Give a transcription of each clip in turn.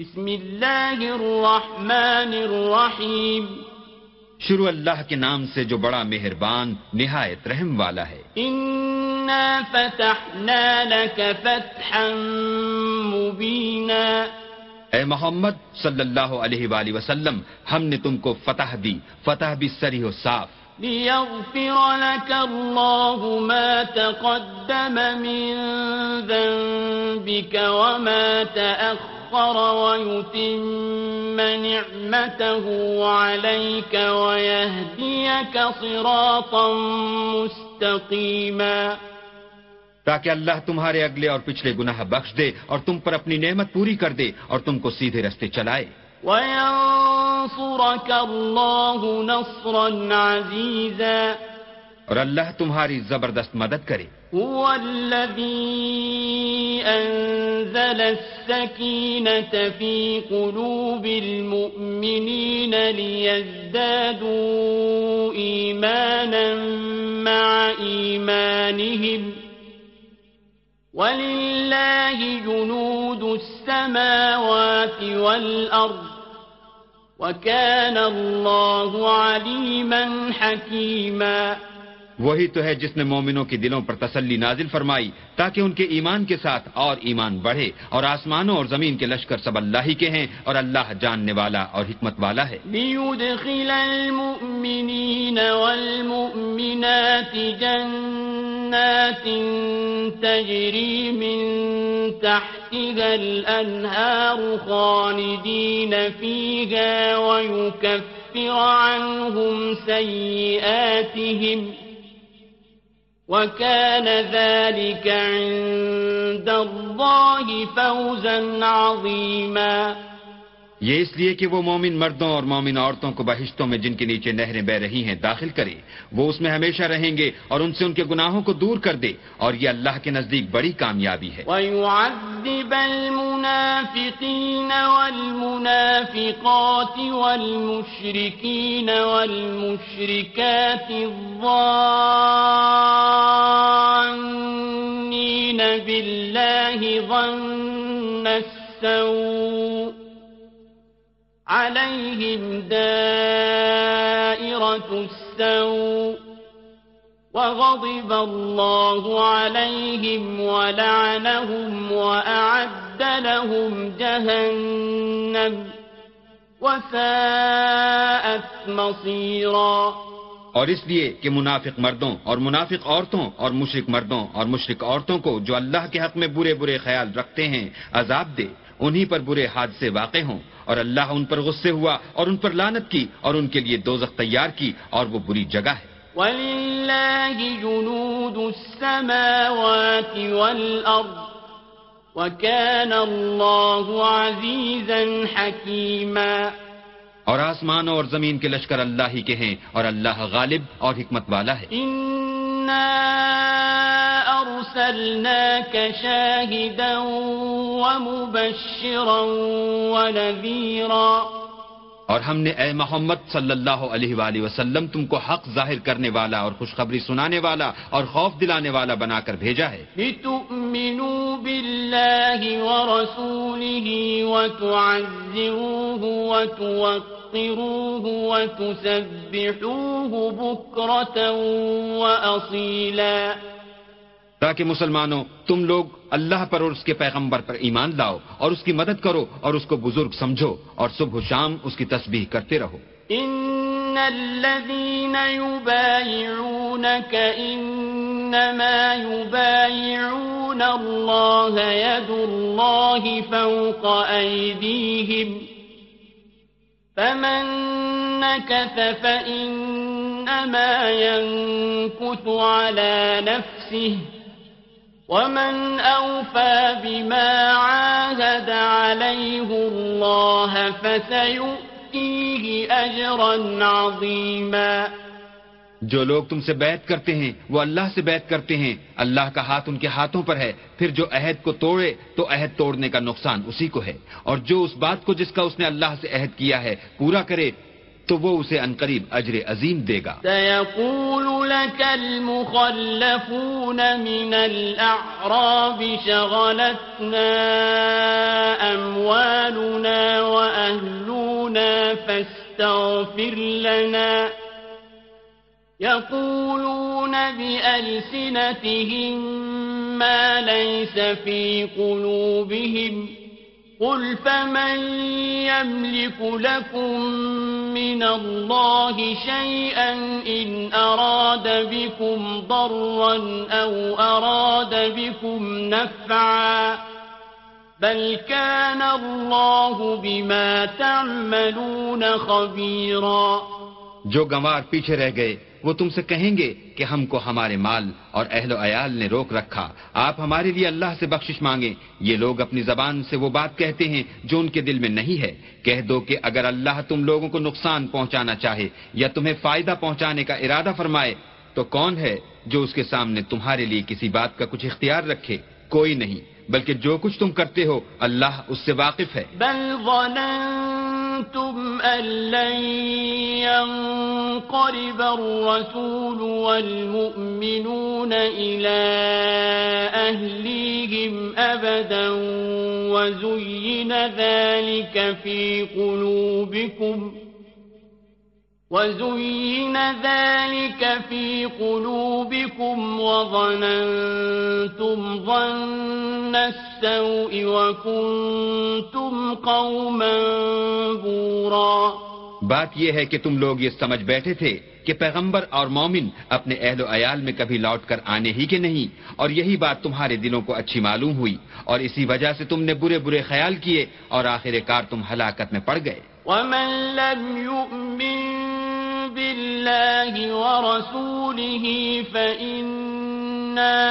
بسم اللہ الرحمن الرحیم۔ شروع اللہ کے نام سے جو بڑا مہربان نہایت رحم والا ہے۔ انا فتحنا لك فتحا مبینا اے محمد صلی اللہ علیہ وآلہ وسلم ہم نے تم کو فتح دی فتح بھی سری و صاف۔ ليغفر لك الله ما تقدم من ذنبك وما تأخر۔ ويتم نعمته عليك ويهديك صراطا مستقيما تاکہ اللہ تمہارے اگلے اور پچھلے گناہ بخش دے اور تم پر اپنی نعمت پوری کر دے اور تم کو سیدھے رستے چلائے۔ وَيَنصُرَكَ اللَّهُ نَصْرًا عَزِيزًا اور اللہ تمہاری زبردست مدد کرے۔ هو الذي أنزل السكينة في قلوب المؤمنين ليزدادوا مع ولله جنود السماوات وكان الله عليما حكيما وہی تو ہے جس نے مومنوں کے دلوں پر تسلی نازل فرمائی تاکہ ان کے ایمان کے ساتھ اور ایمان بڑھے اور آسمانوں اور زمین کے لشکر سب اللہ ہی کے ہیں اور اللہ جاننے والا اور حکمت والا ہے۔ ليدخل المؤمنين والمؤمنات جنات تجري من تحتها الأنهار خالدين فيها ويكفر عنهم سيئاتهم وكان ذلك عند الله فوزا عظيما یہ اس لیے کہ وہ مومن مردوں اور مومن عورتوں کو بہشتوں میں جن کے نیچے نہریں بہ رہی ہیں داخل کرے۔ وہ اس میں ہمیشہ رہیں گے اور ان سے ان کے گناہوں کو دور کر دے۔ اور یہ اللہ کے نزدیک بڑی کامیابی ہے۔ وَيُعَذِّبَ الْمُنَافِقِينَ وَالْمُنَافِقَاتِ وَالْمُشْرِكِينَ وَالْمُشْرِكَاتِ الظَّانِّينَ بِاللَّهِ ظَنَّ السَّوْءِ عليهم دائرة السوء وغضب الله عليهم ولعنهم وأعد لهم جهنم وساءت مصيرا اور اس لیے کہ منافق مردوں اور منافق عورتوں اور مشرق مردوں اور مشرق عورتوں کو جو اللہ کے حق میں برے برے خیال رکھتے ہیں، عذاب دے، انہی پر برے حادثے واقع ہوں۔ اور اللہ ان پر غصے ہوا اور ان پر لانت کی اور ان کے لیے دوزخ تیار کی اور وہ بری جگہ ہے۔ وَلِلَّهِ جُنُودُ السَّمَاوَاتِ وَالْأَرْضِ وَكَانَ اللَّهُ عَزِيزًا حَكِيمًا۔ اور آسمانوں اور زمین کے لشکر اللہ ہی کے ہیں اور اللہ غالب اور حکمت والا ہے۔ أرسلناك شاهدا ومبشرا ونذيرا. اور ہم نے اے محمد صلی اللہ علیہ وآلہ وسلم تم کو حق ظاہر کرنے والا اور خوشخبری سنانے والا اور خوف دلانے والا بنا کر بھیجا ہے۔ لتؤمنوا بالله ورسوله وتعزروه وتوقروه وتسبحوه بكرة وأصيلا تاکہ مسلمانوں، تم لوگ اللہ پر اور اس کے پیغمبر پر ایمان لاؤ اور اس کی مدد کرو اور اس کو بزرگ سمجھو اور صبح و شام اس کی تسبیح کرتے رہو۔ ان الذين يبايعونك انما يبايعون الله يد الله فوق ايديهم فمن نكث فانما ينكث على نفسه ومن أوفى بما عاهد عليه الله فسيؤتيه أجرا عظيما جو لوگ تم سے بیعت کرتے ہیں، وہ اللہ سے بیعت کرتے ہیں۔ اللہ کا ہاتھ ان کے ہاتھوں پر ہے، پھر جو عہد کو توڑے تو عہد توڑنے کا نقصان اسی کو ہے۔ اور جو اس بات کو جس کا اس نے اللہ سے عہد کیا ہے، پورا کرے تو وہ اسے انقریب اجر عظیم دے گا۔ سيقول لك المخلفون من الأعراب شغلتنا أموالنا وأهلنا فاستغفر لنا۔ يقولون بألسنتهم ما ليس في قلوبهم قل فمن يملك لكم من الله شيئا إن أراد بكم ضرا أو أراد بكم نفعا بل كان الله بما تعملون خبيرا جو گنوار پیچھے رہ گئے وہ تم سے کہیں گے کہ ہم کو ہمارے مال اور اہل و عیال نے روک رکھا۔ آپ ہمارے لیے اللہ سے بخشش مانگیں۔ یہ لوگ اپنی زبان سے وہ بات کہتے ہیں جو ان کے دل میں نہیں ہے۔ کہہ دو کہ اگر اللہ تم لوگوں کو نقصان پہنچانا چاہے یا تمہیں فائدہ پہنچانے کا ارادہ فرمائے، تو کون ہے جو اس کے سامنے تمہارے لیے کسی بات کا کچھ اختیار رکھے؟ کوئی نہیں، بلکہ جو کچھ تم کرتے ہو، اللہ اس سے واقف ہے۔ بل ظننتم أن لن ينقلب الرسول والمؤمنون إلى أهليهم أبدا وزين ذلك في قلوبكم وزين ذلك في قلوبكم وظننتم ظن السوء وكنتم قوما بورا بات یہ ہے کہ تم لوگ یہ سمجھ بیٹھے تھے کہ پیغمبر اور مومن اپنے اہل و عیال میں کبھی لوٹ کر آنے ہی کے نہیں اور یہی بات تمہارے دلوں کو اچھی معلوم ہوئی اور اسی وجہ سے تم نے برے برے خیال کیے اور آخر کار تم ہلاکت میں پڑ گئے۔ ومن لم يؤمن بالله ورسوله فإنا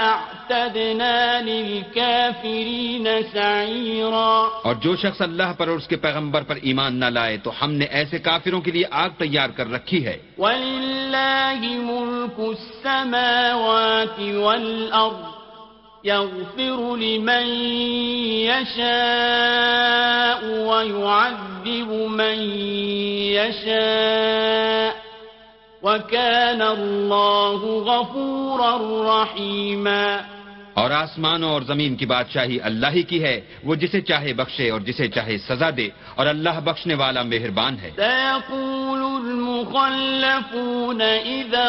أعتدنا للكافرين سعيرا. اور جو شخص اللہ پر اور اس کے پیغمبر پر ایمان نہ لائے تو ہم نے ایسے کافروں کے لیے آگ تیار کر رکھی ہے۔ وَلِلَّهِ مُلْكُ السَّمَاوَاتِ وَالْأَرْضِ يغفر لمن يشاء ويعذب من يشاء وكان الله غفورا رحيما اور آسمانوں اور زمین کی بادشاہی اللہ ہی کی ہے۔ وہ جسے چاہے بخشے اور جسے چاہے سزا دے۔ اور اللہ بخشنے والا مہربان ہے۔ سيقول المخلفون إذا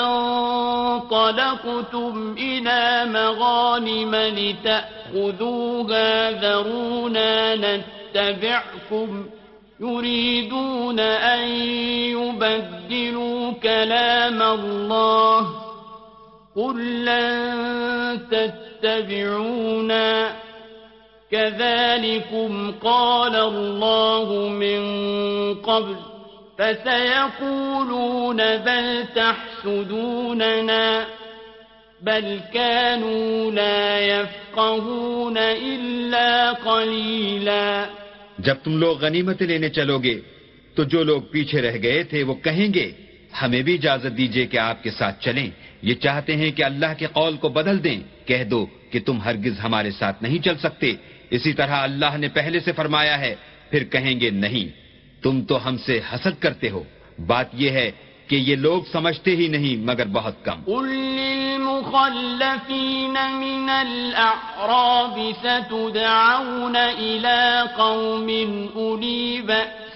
انطلقتم إلى مغانم لتأخذوها ذرونا نتبعكم يريدون أن يبدلوا كلام الله قل لن تتبعونا. كذلكم قال الله من قبل. فسيقولون بل تحسدوننا. بل كانوا لا يفقهون إلا قليلا. جب تم لوگ غنیمتیں لینے چلو گے، تو جو لوگ پیچھے رہ گئے تھے وہ کہیں گے، ہمیں بھی اجازت دیجیے کہ آپ کے ساتھ چلیں۔ یہ چاہتے ہیں کہ اللہ کے قول کو بدل دیں۔ کہہ دو کہ تم ہرگز ہمارے ساتھ نہیں چل سکتے۔ اسی طرح اللہ نے پہلے سے فرمایا ہے، پھر کہیں گے نہیں۔ تم تو ہم سے حسد کرتے ہو۔ بات یہ ہے کہ یہ لوگ سمجھتے ہی نہیں، مگر بہت کم۔ قل للمخلفين من الأعراب ستدعون إلى قوم أولي بأس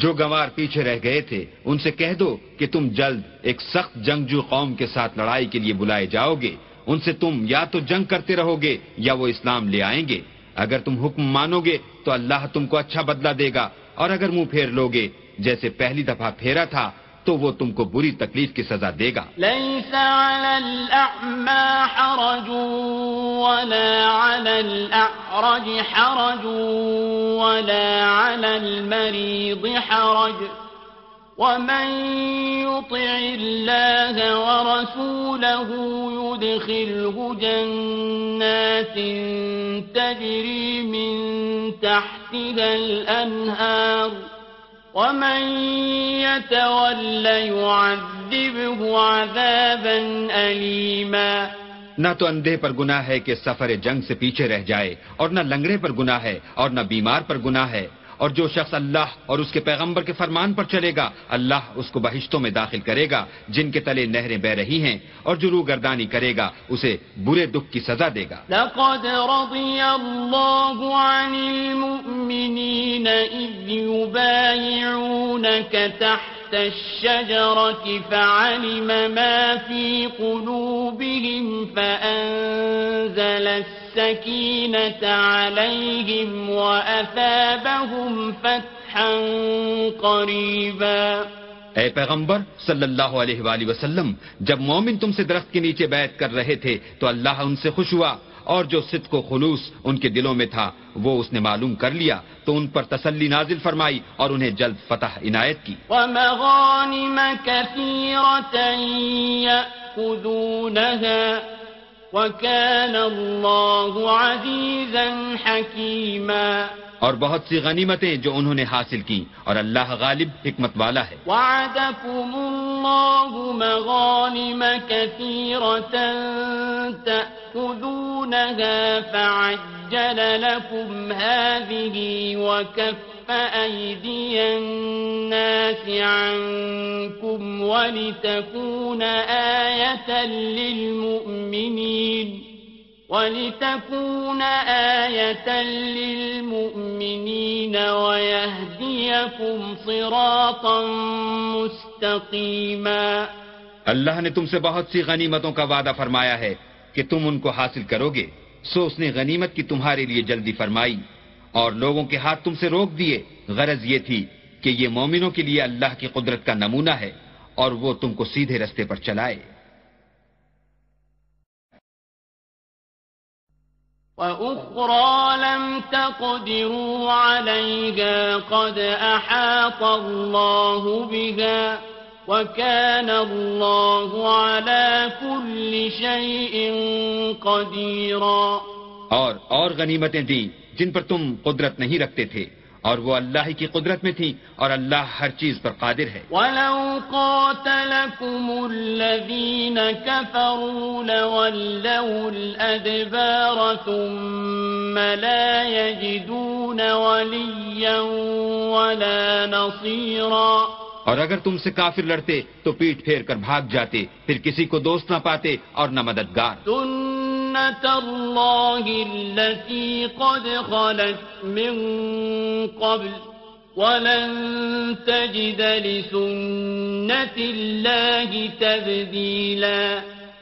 جو گوار پیچھے رہ گئے تھے، ان سے کہہ دو کہ تم جلد ایک سخت جنگجو قوم کے ساتھ لڑائی کے لیے بلائے جاؤ گے۔ ان سے تم یا تو جنگ کرتے رہو گے یا وہ اسلام لے آئیں گے۔ اگر تم حکم مانو گے تو اللہ تم کو اچھا بدلہ دے گا، اور اگر منہ پھیر لو گے، جیسے پہلی دفعہ پھیرا تھا تو وہ تم کو بری تکلیف کی سزا دے گا۔ ليس على الأعمى حرج ولا على الأعرج حرج ولا على المريض حرج ومن يطع الله ورسوله يدخله جنات تجري من تحتها الأنهار ومن يتول يعذبه عذابا أليما. نہ تو اندھے پر گناہ ہے کہ سفر جنگ سے پیچھے رہ جائے اور نہ لنگڑے پر گناہ ہے اور نہ بیمار پر گناہ ہے۔ اور جو شخص اللہ اور اس کے پیغمبر کے فرمان پر چلے گا، اللہ اس کو بہشتوں میں داخل کرے گا، جن کے تلے نہریں بہ رہی ہیں، اور جو روح گردانی کرے گا، اسے برے دکھ کی سزا دے گا۔ لقد رضي الله عن المؤمنين إذ يبايعونك تحت الشجرة فعلم ما في قلوبهم فأنزل السكينة عليهم وأثابهم فتحا قريبا اے پیغمبر، صلی اللہ علیہ وآلہ وسلم، جب مومن تم سے درخت کے نیچے بیعت کر رہے تھے تو اللہ ان سے خوش ہوا۔ اور جو صدق و خلوص ان کے دلوں میں تھا، وہ اس نے معلوم کر لیا۔ تو ان پر تسلی نازل فرمائی اور انہیں جلد فتح عنایت کی۔ ومغانم يأخذونها وكان الله عزيزا حكيما اور بہت سی غنیمتیں جو انہوں نے حاصل کی اور اللہ غالب حکمت والا ہے۔ وعدكم الله مغانم كثيرة تأخذونها فعجل لكم هذه وكف أيدي الناس عنكم ولتكون آية للمؤمنين ولتكون آية للمؤمنين ويهديكم صراطا مستقيما. اللہ نے تم سے بہت سی غنیمتوں کا وعدہ فرمایا ہے کہ تم ان کو حاصل کرو گے سو اس نے غنیمت کی تمہارے لیے جلدی فرمائی، اور لوگوں کے ہاتھ تم سے روک دیے۔ غرض یہ تھی کہ یہ مومنوں کے لیے اللہ کی قدرت کا نمونہ ہے، اور وہ تم کو سیدھے رستے پر چلائے۔ وأخرى لم تقدروا عليها قد أحاط الله بها وكان الله على كل شيء قديرا۔ اور اور غنیمتیں دیں جن پر تم قدرت نہیں رکھتے تھے۔ اور وہ اللہ کی قدرت میں تھی اور اللہ ہر چیز پر قادر ہے۔ ولو قاتلكم الذين كفروا لولوا الأدبار ثم لا يجدون وليا ولا نصيرا۔ اور اگر تم سے کافر لڑتے تو پیٹ پھیر کر بھاگ جاتے پھر کسی کو دوست نہ پاتے اور نہ مددگار۔ سنة الله التي قد خلت من قبل ولن تجد لسنة الله تبديلاً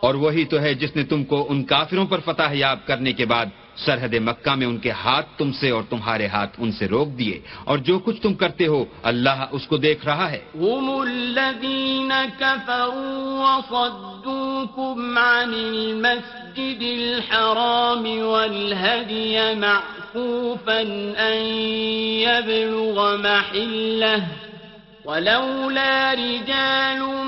اور وہی تو ہے جس نے تم کو ان کافروں پر فتح یاب کرنے کے بعد سرحد مکہ میں ان کے ہاتھ تم سے اور تمہارے ہاتھ ان سے روک دیے۔ اور جو کچھ تم کرتے ہو، اللہ اس کو دیکھ رہا ہے۔ هم الذين كفروا وصدوكم عن المسجد الحرام والهدي معكوفا أن يبلغ محله ولولا رجال مؤمنون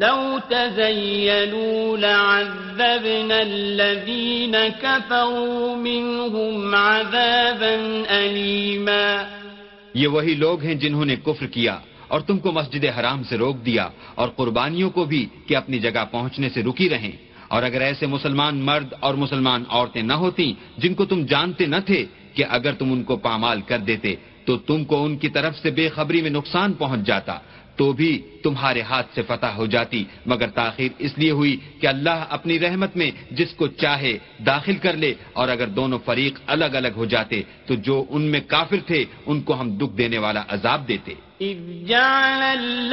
لو تزيلوا لعذبنا الذين كفروا منهم عذابا أليما. یہ وہی لوگ ہیں جنہوں نے کفر کیا اور تم کو مسجد حرام سے روک دیا اور قربانیوں کو بھی کہ اپنی جگہ پہنچنے سے رکی رہیں۔ اور اگر ایسے مسلمان مرد اور مسلمان عورتیں نہ ہوتی جن کو تم جانتے نہ تھے کہ اگر تم ان کو پامال کر دیتے تو تم کو ان کی طرف سے بے خبری میں نقصان پہنچ جاتا۔ تو بھی تمہارے ہاتھ سے فتح ہو جاتی، مگر تاخیر اس لیے ہوئی کہ اللہ اپنی رحمت میں جس کو چاہے داخل کر لے، اور اگر دونوں فریق الگ الگ ہو جاتے، تو جو ان میں کافر تھے، ان کو ہم دکھ دینے والا عذاب دیتے۔ جعل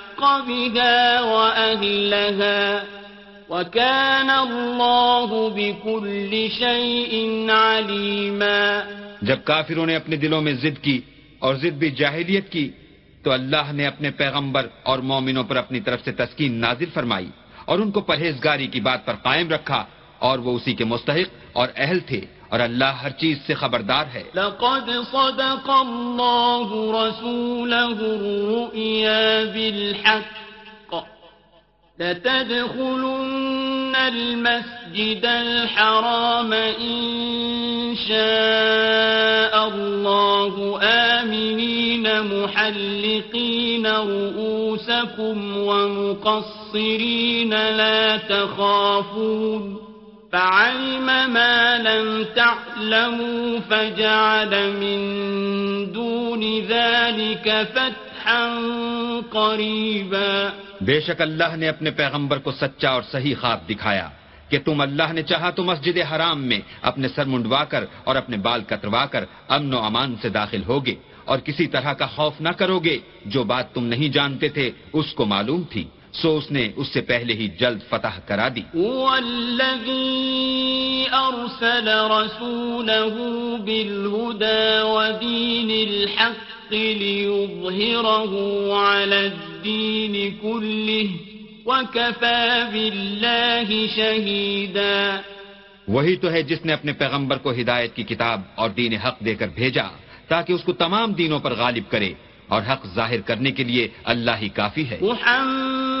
بها وأهلها وكان الله بكل شيء عليما. جب کافروں نے اپنے دلوں میں ضد کی اور ضد بھی جاہلیت کی، تو اللہ نے اپنے پیغمبر اور مومنوں پر اپنی طرف سے تسکین نازل فرمائی اور ان کو پرہیزگاری کی بات پر قائم رکھا اور وہ اسی کے مستحق اور اہل تھے۔ اور اللہ ہر چیز سے خبردار ہے۔ لقد صدق الله رسوله الرؤيا بالحق لتدخلن المسجد الحرام إن شاء الله آمنين محلقين رؤوسكم ومقصرين لا تخافون فعلم ما لم تعلموا فجعل من دون ذلك فتحا قريبا. بے شک اللہ نے اپنے پیغمبر کو سچا اور صحیح خواب دکھایا کہ تم اللہ نے چاہا تو مسجد حرام میں اپنے سر منڈوا کر اور اپنے بال کتروا کر امن و امان سے داخل ہوگے اور کسی طرح کا خوف نہ کرو گے جو بات تم نہیں جانتے تھے اس کو معلوم تھی۔ سو اس نے اس سے پہلے ہی جلد فتح کرا دی۔ هو الذي أرسل رسوله بالهدى ودين الحق ليظهره على الدين كله وكفى بالله شهيدا۔ وہی تو ہے جس نے اپنے پیغمبر کو ہدایت کی کتاب اور دین حق دے کر بھیجا تاکہ اس کو تمام دینوں پر غالب کرے اور حق ظاہر کرنے کے لیے اللہ ہی کافی ہے۔ محمد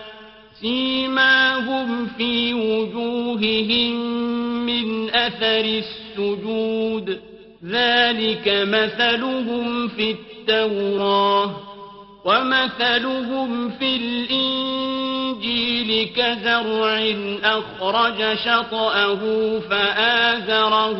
سيماهم في وجوههم من أثر السجود. ذلك مثلهم في التوراة ومثلهم في الإنجيل كزرع أخرج شطأه فآزره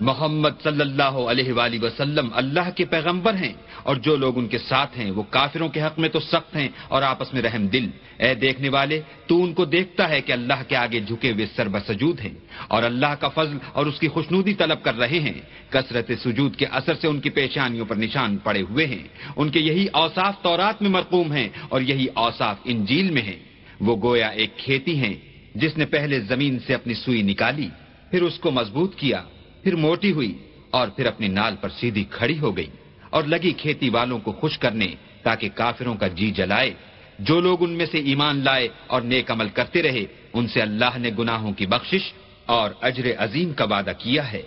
محمد صلی اللہ علیہ وآلہ وسلم اللہ کے پیغمبر ہیں اور جو لوگ ان کے ساتھ ہیں وہ کافروں کے حق میں تو سخت ہیں اور آپس میں رحم دل۔ اے دیکھنے والے، تو ان کو دیکھتا ہے کہ اللہ کے آگے جھکے ہوئے سر بسجود ہیں اور اللہ کا فضل اور اس کی خوشنودی طلب کر رہے ہیں۔ کثرت سجود کے اثر سے ان کی پیشانیوں پر نشان پڑے ہوئے ہیں۔ ان کے یہی اوصاف تورات میں مرقوم ہیں اور یہی اوصاف انجیل میں ہیں۔ وہ گویا ایک کھیتی ہیں جس نے پہلے زمین سے اپنی سوئی نکالی، پھر اس کو مضبوط کیا۔ پھر موٹی ہوئی اور پھر اپنی نال پر سیدھی کھڑی ہو گئی اور لگی کھیتی والوں کو خوش کرنے تاکہ کافروں کا جی جلائے۔ جو لوگ ان میں سے ایمان لائے اور نیک عمل کرتے رہے، ان سے اللہ نے گناہوں کی بخشش اور اجر عظیم کا وعدہ کیا ہے۔